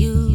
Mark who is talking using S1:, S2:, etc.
S1: you.